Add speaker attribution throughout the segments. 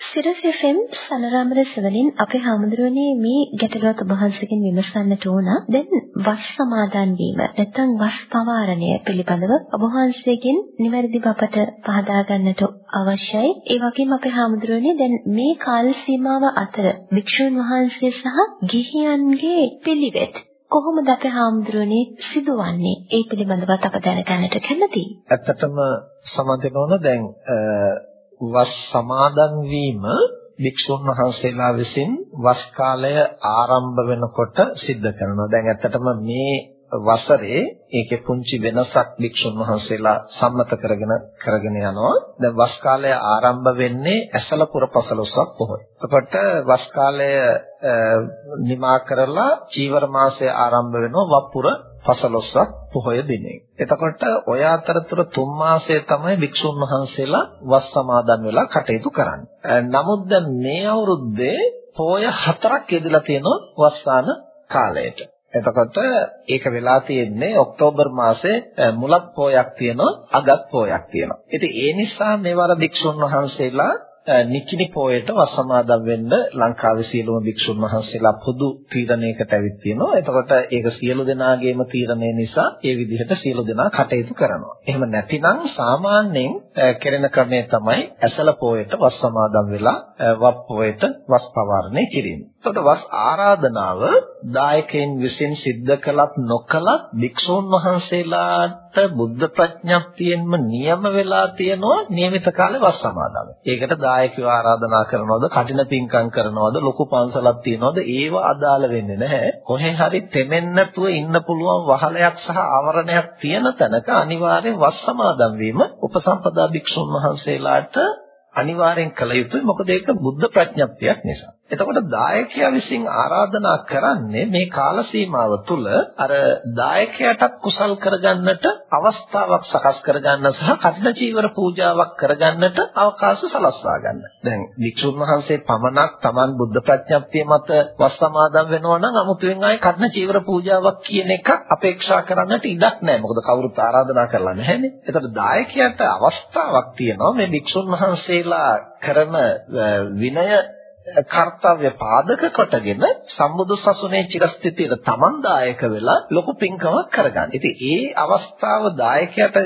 Speaker 1: සිරසෙෆෙන් සනරාමර සවලින් අපේ හාමුදුරනේ මේ ගැටලුවත් ඔබ වහන්සේගෙන් විමසන්නට ඕන. දැන් වස් සමාදන් වීම නැත්නම් වස් පවාරණය පිළිබඳව ඔබ වහන්සේගෙන් නිවැරදිව අපට පහදා ගන්නට අවශ්‍යයි. ඒ වගේම අපේ හාමුදුරනේ දැන් මේ කාල සීමාව අතර භික්ෂුන් වහන්සේ සහ ගිහියන්ගේ පිළිවෙත් කොහොමද අපේ හාමුදුරනේ සිදුවන්නේ? ඒ පිළිබඳවත් අප දැනගන්නට කැමතියි.
Speaker 2: ඇත්තටම සමාදන් වෙනවන දැන් වස් සමාදන් වීම භික්ෂුන් වහන්සේලා විසින් වස් කාලය ආරම්භ වෙනකොට සිද්ධ කරනවා. දැන් ඇත්තටම මේ වසරේ ඒකේ පුංචි වෙනසක් භික්ෂුන් වහන්සේලා සම්මත කරගෙන කරගෙන යනවා. දැන් වස් කාලය ආරම්භ වෙන්නේ ඇසල පුර පසළොස්වක් පොහොය. එතකොට වස් කාලය නිමා කරලා චීවර මාසය ආරම්භ වෙනවා වප්පුර පසළොස්වක් පොහොය දිනේ. එතකොට ඔය අතරතුර තුන් මාසයේ තමයි භික්ෂුන් වහන්සේලා වස් සමාදන් වෙලා කටයුතු කරන්නේ. නමුත් දැන් මේ අවුරුද්දේ පොය හතරක් යෙදලා තියෙනවා වස්සාන කාලයට. එතකොට ඒක වෙලා තියෙන්නේ ඔක්තෝබර් මාසේ මුලක් පොයක් තියෙනවා අගත් පොයක් තියෙනවා. ඉතින් ඒ නිසා මේවර භික්ෂුන් වහන්සේලා නිකිනි පොයට වස් සමාදන් වෙන්න ලංකාවේ සියලුම භික්ෂුන් වහන්සේලා පොදු තීරණයකට ඇවිත් තියෙනවා. එතකොට ඒක සියලු දෙනාගේම තීරණය නිසා ඒ විදිහට සියලු දෙනා කටයුතු කරනවා. එහෙම නැතිනම් සාමාන්‍යයෙන් කෙරෙන ක්‍රමය තමයි ඇසල පොයට වස් සමාදන් වෙලා වප් පොයට වස් පවාරණය කිරීම. එතකොට වස් ආරාධනාව දායකයන් විසින් සිද්ධ කළත් නොකළත් භික්ෂුන් වහන්සේලාට බුද්ධ ප්‍රඥප්තියෙන්ම නියම වෙලා තියෙනවා નિયમિત කාලේ වස් සමාදන්. ඒකට දායකයෝ ආරාධනා කරනවද, කටින පින්කම් කරනවද, ලොකු පන්සලක් තියනවද ඒව අදාළ වෙන්නේ නැහැ. කොහේ හරි තෙමෙන්න නැතුව ඉන්න පුළුවන් වහලයක් සහ ආවරණයක් තියෙන තැනක අනිවාර්යෙන් වස් සමාදන් වීම උපසම්පදා භික්ෂුන් වහන්සේලාට අනිවාර්යෙන් කළ යුතුයි. මොකද ඒක බුද්ධ ප්‍රඥප්තියක් නිසා. එතකොට දායකයා විසින් ආරාධනා කරන්නේ මේ කාල සීමාව තුළ අර දායකයාට කුසල් කරගන්නට අවස්ථාවක් සකස් කරගන්න සහ කඨින චීවර පූජාවක් කරගන්නට අවකාශ සලස්වා ගන්න. දැන් වික්ෂුන් වහන්සේ පමණක් Taman බුද්ධ ප්‍රඥප්තිය මත වස් සමාදන් වෙනවා නම් 아무තෙන් ආයේ කඨින චීවර පූජාවක් කියන එක අපේක්ෂා කරන්නට ඉඩක් නැහැ. මොකද කවුරුත් ආරාධනා කරලා නැහැනේ. එතකොට දායකයාට අවස්ථාවක් තියෙනවා මේ වික්ෂුන් වහන්සේලා කරන විනය කර්තව්‍ය පාදක කොටගෙන සම්බුදු සසුනේ චිරස්ථිතියට තමන් දායක වෙලා ලොකු පින්කමක් කරගන්න. ඉතින් ඒ අවස්ථාව දායකයට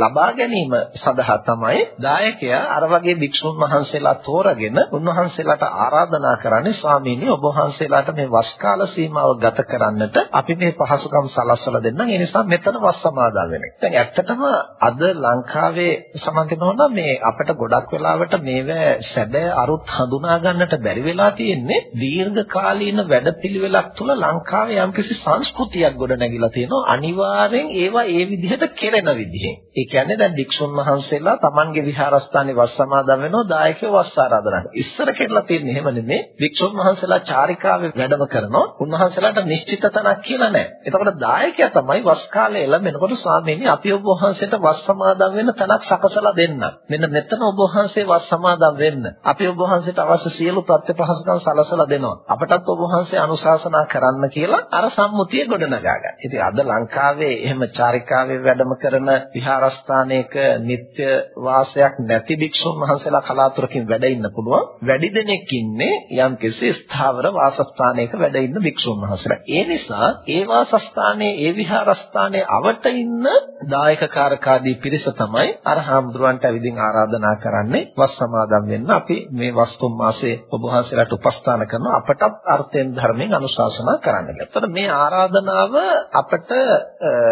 Speaker 2: ලබා ගැනීම සඳහා තමයි දායකයා අර වගේ භික්ෂුන් වහන්සේලා තෝරගෙන උන්වහන්සේලාට ආරාධනා කරන්නේ ස්වාමීනි ඔබ වහන්සේලාට මේ වස් කාල සීමාව ගත කරන්නට අපි මේ පහසුකම් සලස්වලා දෙන්නම්. ඒ නිසා මෙතන වස් සමාදන් වෙන්න. දැන් ඇත්තටම අද ලංකාවේ සමන්තිනෝන මේ අපිට ගොඩක් වෙලාවට මේවා සැබෑ අරුත් හඳුනා ගන්නට බැරි වෙලා තියෙන්නේ දීර්ඝ කාලීන වැඩපිළිවෙලක් තුළ ලංකාවේ යම්කිසි සංස්කෘතියක් ගොඩ නැගිලා තියෙනවා අනිවාර්යෙන් ඒවා ඒ විදිහට කෙරෙන විදිහෙන්. ඒ කියන්නේ දැන් භික්ෂුන් වහන්සේලා Tamanගේ විහාරස්ථානයේ වස් සමාදන් වෙනවා දායකයෝ වස් ආරාධනා කරනවා. ඉස්සර කෙරලා තියෙන්නේ එහෙම නෙමෙයි. භික්ෂුන් වහන්සේලා චාරිකාවේ වැඩම කරනවා. උන්වහන්සේලාට නිශ්චිත තැනක් කියලා නැහැ. එතකොට දායකයා තමයි වස් කාලේ එළඹෙනකොට ස්වාමීනි අපි ඔබ වහන්සේට වස් සමාදන් වෙන්න තැනක් සකසලා දෙන්න. මෙන්න මෙතන ඔබ වහන්සේ වස් සමාදන් වෙන්න. අපි ඔබ වහන්සේට අවශ්‍ය සියලු ප්‍රත්‍ය පහසුකම් සලසලා දෙනවා. අපටත් ඔබ වහන්සේ අනුශාසනා කරන්න කියලා අර සම්මුතිය ගොඩනගා ගන්න. ඉතින් අද ලංකාවේ එහෙම චාරිකාවේ වැඩම කරන විහාරස්ථානයක නිත්‍ය වාසයක් නැති භික්ෂුන් වහන්සේලා කලාතුරකින් වැඩ ඉන්න පුළුවන්. වැඩි දෙනෙක් ඉන්නේ යම් කිසි ස්ථාවර වාසස්ථානයක වැඩ ඉන්න භික්ෂුන් වහන්සේලා. ඒ නිසා ඒ වාසස්ථානයේ ඒ විහාරස්ථානයේ අවට ඉන්න දායකකාරකාදී පිරිස තමයි අර හාමුදුරුවන්ට ඇවිදින් ආරාධනා කරන්නේ වස් සමාදන් වෙන්න අපි මේ වස්තුම් මාසයේ ඔබ වහන්සේලාට උපස්ථාන කරන අපටත් අර්ථයෙන් ධර්මයෙන් අනුශාසනා කරන්න. එතකොට මේ ආරාධනාව අපට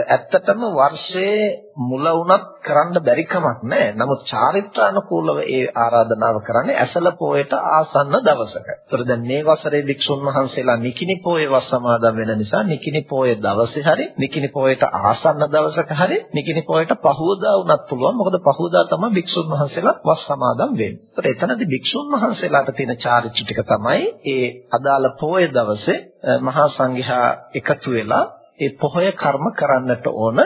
Speaker 2: ඇත්තටම වර්ෂයේ මුල වුණත් කරන්න බැරි කමක් නැහැ. නමුත් චාරිත්‍රානුකූලව ඒ ආරාධනාව කරන්නේ ඇසල පොයට ආසන්න දවසක. ඒතර දැන් මේ වසරේ භික්ෂුන් වහන්සේලා නිකිනි පොයේ වස් සමාදන් වෙන නිසා නිකිනි පොයේ දවසේ හරි නිකිනි පොයට ආසන්න දවසක හරි නිකිනි පොයට පහුවදා වුණත් පුළුවන්. මොකද පහුවදා තමයි භික්ෂුන් වහන්සේලා වස් සමාදන් වෙන්නේ. ඒතර එතනදී භික්ෂුන් වහන්සේලාට තියෙන චාරිත්‍ර ටික තමයි ඒ අදාළ පොයේ දවසේ මහා සංඝයා එකතු වෙලා ඒ පොහොය කර්ම කරන්නට ඕන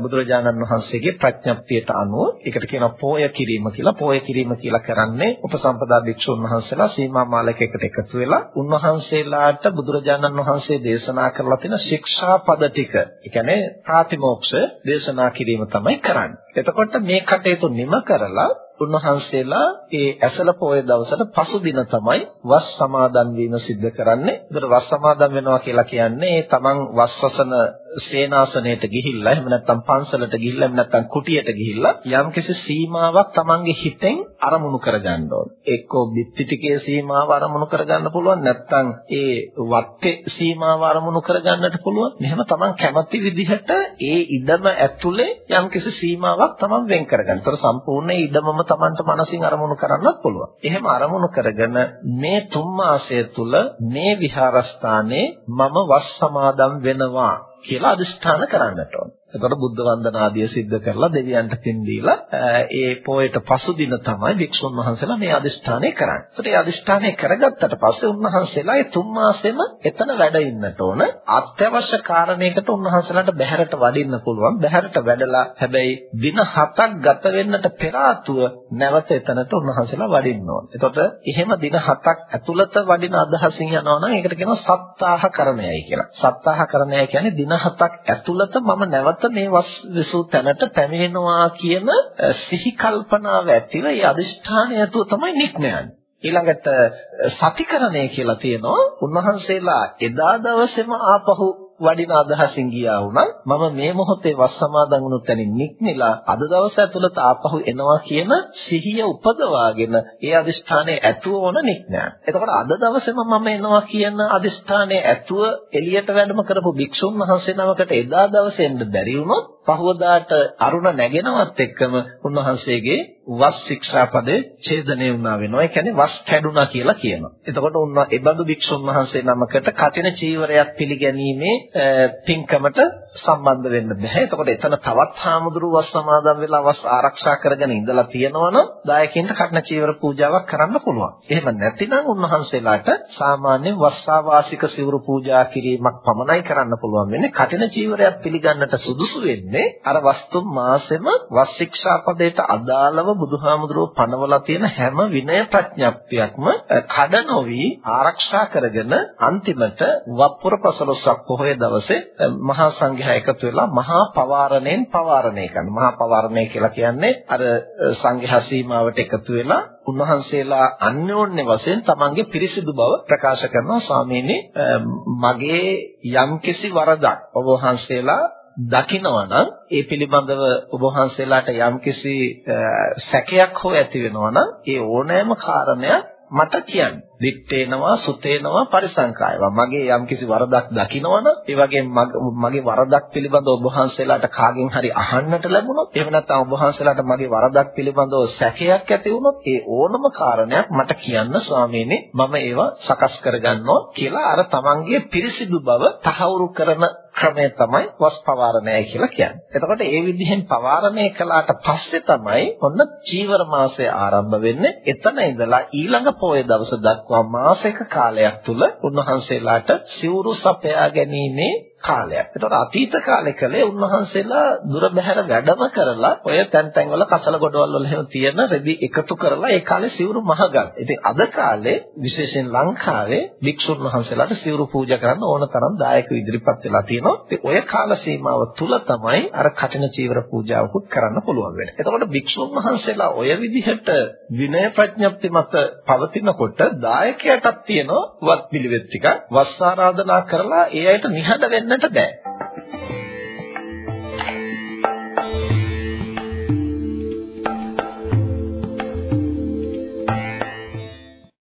Speaker 2: බුදුරජාණන් වහන්සේගේ ප්‍රඥප්තියට අනුව ඒකට කියනවා පොය කිරීම කියලා. පොය කිරීම කියලා කරන්නේ උපසම්පදා භික්ෂුන් වහන්සේලා සීමා මාලකයකට එකතු වෙලා උන්වහන්සේලාට බුදුරජාණන් වහන්සේ දේශනා කරලා තියෙන ශික්ෂාපද ටික, ඒ කියන්නේ ප්‍රාතිමෝක්ෂ දේශනා කිරීම තමයි කරන්නේ. එතකොට මේ කටයුතු නිම කරලා උන්වහන්සේලා ඒ ඇසල පොය දවසට පසු දින තමයි වස් සමාදන් වීම සිද්ධ කරන්නේ. ඒතර වස් සමාදන් වෙනවා කියලා කියන්නේ තමන් වස්වසන සේනාසනයට ගිහිල්ලා එහෙම නැත්නම් පන්සලට ගිහිල්ලා එහෙම නැත්නම් කුටියට ගිහිල්ලා යම්කිසි සීමාවක් තමන්ගේ හිතෙන් අරමුණු කරගන්න ඕන. එක්කෝ බිත්ති ටිකේ සීමාව අරමුණු කරගන්න පුළුවන් නැත්නම් ඒ වත්තේ සීමාව අරමුණු කරගන්නට පුළුවන්. මෙහෙම තමන් කැමති විදිහට ඒ ඉඩම ඇතුලේ යම්කිසි සීමාවක් තමන් වෙන් කරගන්න. ඒතර සම්පූර්ණ ඉඩමම තමන්ට මනසින් අරමුණු කරන්නත් පුළුවන්. එහෙම අරමුණු කරගෙන මේ තුන් මාසය තුල මේ විහාරස්ථානයේ මම වස් සමාදම් වෙනවා කියලා අදිෂ්ඨාන කරන්නට ඕන. එතකොට බුද්ධ වන්දනාදිය සිද්ධ කරලා දෙවියන්ට පින් දීලා ඒ පොයට පසු දින තමයි වික්ෂුන් වහන්සේලා මේ අදිෂ්ඨානය කරන්නේ. ඒතකොට මේ අදිෂ්ඨානය කරගත්තට පස්සේ උන්වහන්සේලා ඒ තුන් මාසෙම එතන වැඩ ඉන්නට ඕන. අත්‍යවශ්‍ය කාරණයකට උන්වහන්සේලාට බැහැරට වඩින්න පුළුවන්. බැහැරට වැඩලා හැබැයි දින 7ක් ගත වෙන්නට පෙර නැවත එතනට උන්වහන්සේලා වඩින්න ඕන. එතකොට එහෙම දින 7ක් ඇතුළත වඩින අදහසින් යනවා නම් ඒකට කියනවා සත්තාහ කරණයයි කියලා. සත්තාහ කරණය කියන්නේ දින 7ක් ඇතුළත මම නැවත නැවත මේ වස් විසූ තැනට පැමිණෙනවා කියන සිහි කල්පනාව ඇතිව ඒ අදිෂ්ඨානය ඇතුව තමයි නික්ම යන්නේ. ඊළඟට සතිකරණය කියලා තියෙනවා උන්වහන්සේලා එදා දවසේම ආපහු වඩින අදහසින් ගියා වුණා මම මේ මොහොතේ වස් සමාදන් වුණු තැනින් නික්මිලා අද දවස ඇතුළත ආපහු එනවා කියන සිහිය උපදවාගෙන ඒ අදිෂ්ඨානයේ ඇතුව වොන නික්මයන්. එතකොට අද දවසේම මම එනවා කියන අදිෂ්ඨානයේ ඇතුව එළියට වැඩම කරපු භික්ෂුන් වහන්සේ නමකට එදා දවසේ එන්න බැරි වුණොත් පහවදාට අරුණ නැගෙනවත් එක්කම උන්වහන්සේගේ වස් ශික්ෂාපදේ ඡේදනය වුණා වෙනවා. ඒ කියන්නේ වස් කැඩුනා කියලා කියනවා. එතකොට උන් ඒ බඳු භික්ෂුන් වහන්සේ නමකට කටින චීවරයක් පිළිගැනීමේ පින්කමට සම්බන්ධ වෙන්න බෑ. එතකොට එතන තවත් හාමුදුරුවෝ වස් සමාදන් වෙලා වස් ආරක්ෂා කරගෙන ඉඳලා තියෙනවනම් දායකින්ට කටින චීවර පූජාවක් කරන්න පුළුවන්. එහෙම නැතිනම් උන්වහන්සේලාට සාමාන්‍ය වස්සාවාසික සිවුරු පූජා කිරීමක් පමණයි කරන්න පුළුවන් වෙන්නේ. කටින චීවරයක් පිළිගන්නට සුදුසු වෙන්නේ අර වස්තු මාසෙම වස් ශික්ෂාපදයට අදාළව බුදුහාමුදුරුවෝ පනවලා තියෙන හැම විනය ප්‍රඥප්තියක්ම කඩ නොවි ආරක්ෂා කරගෙන අන්තිමට වප්පුර පසළොස්වක පොහොය දවසේ මහා සංඝයා එකතු වෙලා මහා පවාරණයෙන් පවාරණය කරනවා. මහා පවාරණය කියලා කියන්නේ අර සංඝයා සීමාවට එකතු වෙලා උන්වහන්සේලා අන්‍යෝන්‍ය වශයෙන් තමන්ගේ පිරිසිදු බව ප්‍රකාශ කරනවා ස්වාමීනි මගේ යම්කිසි වරදක් ඔබ වහන්සේලා දකිනවා නම් ඒ පිළිබඳව ඔබ වහන්සේලාට යම්කිසි සැකයක් හෝ ඇති වෙනවා නම් ඒ ඕනෑම කාරණයක් මට කියන්න. දිත්තේනවා සුතේනවා පරිසංකායවා. මගේ යම්කිසි වරදක් දකිනවනම් ඒ වගේම මගේ වරදක් පිළිබඳව ඔබ වහන්සේලාට කාගෙන් හරි අහන්නට ලැබුණොත් එහෙම නැත්නම් ඔබ වහන්සේලාට මගේ වරදක් පිළිබඳව සැකයක් ඇති වුණොත් ඒ ඕනම කාරණයක් මට කියන්න ස්වාමීනි මම ඒවා සකස් කරගන්නවා කියලා අර තමන්ගේ පිරිසිදු බව තහවුරු කරන ක්‍රමය තමයි වස් පවාරණය කියලා කියන්නේ. එතකොට ඒ විදිහෙන් පවාරණය කළාට පස්සේ තමයි ඔන්න චීවර මාසය ආරම්භ වෙන්නේ. එතන ඉඳලා ඊළඟ පොය දවස දක්වා මාසික කාලයක් තුල උන්වහන්සේලාට සිවුරු සපයා ගැනීමේ කාලයක්. ඒතකොට අතීත කාලේ කලේ උන්වහන්සේලා දුර බැහැර වැඩම කරලා ඔය තැන් තැන් වල කසල ගොඩවල් වල එහෙම තියෙන රෙදි එකතු කරලා ඒ කාලේ සිවුරු මහගන්න. ඉතින් අද කාලේ විශේෂයෙන් ලංකාවේ භික්ෂුන් වහන්සේලාට සිවුරු පූජා කරන්න ඕන තරම් දායක ඉදිරිපත් වෙලා තියෙනවා. ඉතින් ඔය කාල සීමාව තුල තමයි අර කටින චීවර පූජාවකුත් කරන්න පුළුවන් වෙන්නේ. එතකොට භික්ෂුන් වහන්සේලා ඔය විදිහට විනය ප්‍රඥප්ති මත පවතිනකොට දායකයටත් තියෙනවා වත් පිළිවෙත් ටික වස් ආරාධනා කරලා ඒ අයට නිහඬ වෙන්නට බෑ.